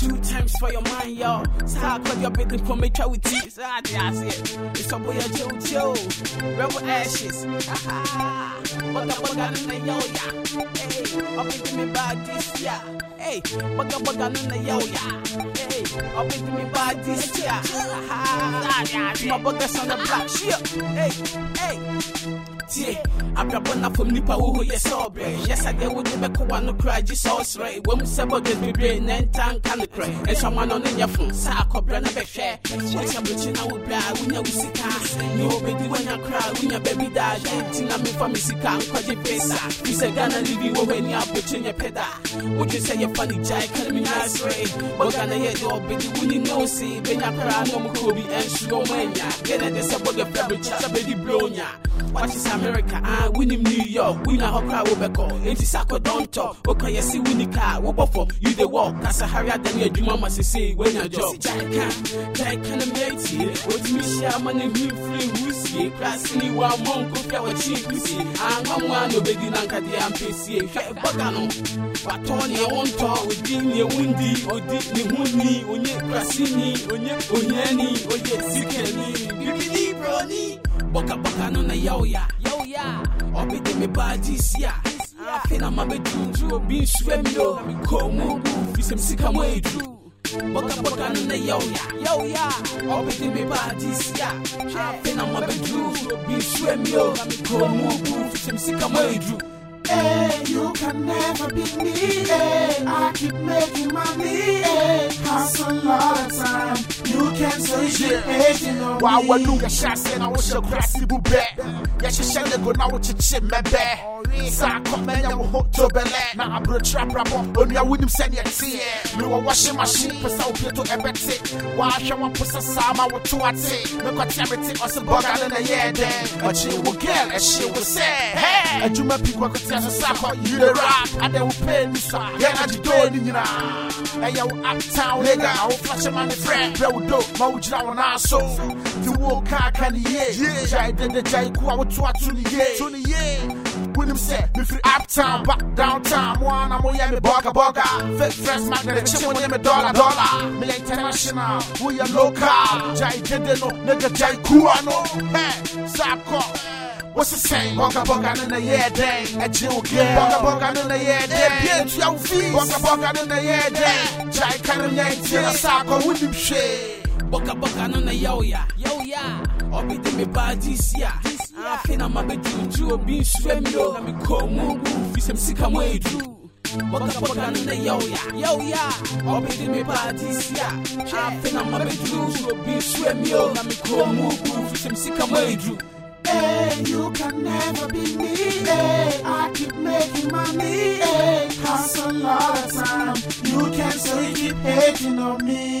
Two times for your mind, yo. So I call your baby for me, try with. So I just it. It's a boy, a Joe Joe. Rebel ashes. Aha. Bugga bugga na yo ya. Hey, up into me bad this yeah. Hey, bugga bugga na yo ya. Hey, up into me bad this yeah. Aha. My buggas on the block. Shit. Hey, hey. Tie abrabɔ na fam nipa wo ho yɛ sɛ ɔbrɛ yɛ sɛdeɛ wode bɛkɔwa no kora gye sɛ ɔserɛ wam sɛ bɔgas bebree na ɛnta nka no korɛ ɛnsɔma no ne nyɛ fo sɛ akɔbrɛ no bɛhwɛ wohyɛ brɛkyi na wobrɛ da wunya wisika ni obedi wanya kra wunya baby da genti na mefa misika nkwaje pesa fise gana livi you ni aboche nye peda uju se ye fani jai kare mi nice ray boga na ye do you wuni no si benya kra Get mkobi enshi no mwenya gene baby, se boga fabric sabedi blonya What is America? Ah, win New York. Win a hokra wobeko. Enti Don't talk. Okay, yes, see win the car. for you They walk. Kasahara, then you do mama say, when you're just. Jai can, can, I'm misha mane him free wusi krasini wa monko fia wa chi kusi anga mwana obedi nanka di ampesi hwe boga no wato ne wonto. Odi ne wundi odi ne huni. Onye krasini onye onyani oye sikeni. Bibidi broni. Boka boka no na yoya yoya obedi me badi sia. Afina mabedunju obi nsue mi o komu gu fisem sika mo edu Boka boka no na yo ya yo ya Obi de me ba this ya Afe na ma be dunju obi nsue mi o Ko mu gu fi sem sika mo edru eh, Hey, you can never be me. Hey, I keep making money. Hey, hustle all the time. You can say shit hating on Wa me. wa nu ga shase na wo hye krasi bu be. Ya hyehyɛ ne go na wo kyekye mɛbɛ. Sa kɔmɛnya wo ho to bɛlɛ. Na abro trapra bɔ. Onua wonim sɛ ne ɛte. Me wɔ washing machine pesa wo pieto ɛbɛte. Wa hwɛ wa posa sa ma wo to ate. Me kɔte me te ɔse bɔga ne na yɛ dɛ. Ɔkye wo girl ɛhye wo sɛ. Hey, adwuma pi kɔ kɔte ase sa kɔ you the rap. Ada wo pay ni sa. Yɛ na gye do ni nyinaa. Ɛyɛ wo uptown nigga. Wo flash man friend. Do ma wo gyina wo nan so. Ti wo kaa ka ni ye. Jai dede jai ku a wo to ato ni ye. To ni ye. Wonim sɛ mefiri uptown ba downtown mo ana moyɛ me bɔga bɔga fake fresh magnet kye mo ne me dollar dollar meyɛ international woyɛ local gyae dede no nega gyae kua no hɛ sakɔ What's the same? Boga boga no na yeah dang. Ɛgye wo girl. Boga boga no na yeah dang. Bie ntua wo fees. Boga boga no na yeah dang. Gyae kare nya ntie na sakɔ wonim hwee. Boka boka no na yo ya. Yo ya. Obi de me ba this ya. Afe na ma be dunju obi nsue mi o Na me ko mu gu fi sem sika mo edru Boka boka no na yo ya. Yo ya. Obi de me ba this ya. Afe na ma be dunju obi nsue mi o Na me ko mu gu fi sem sika mo edru Hey, you can never be me. Hey, I keep making money. Hey, hustle all the time. You can say keep hating on me.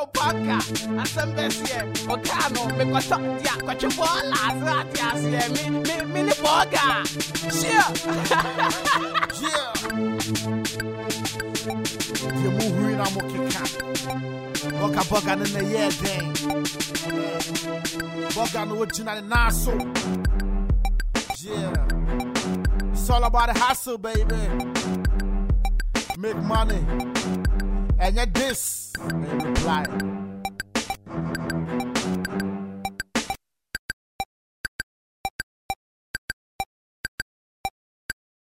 when you're baka, I some best here. Okano, me kwa top dia, kwa chubola, so I tell you, me, me, boga. Sure. Yeah. Deɛ mohuri na mokeka bɔga bɔga no na yɛ dɛn bɔga no wogyina ne so yeah it's all about the hustle baby make money ɛnyɛ this. Ɛyɛ reply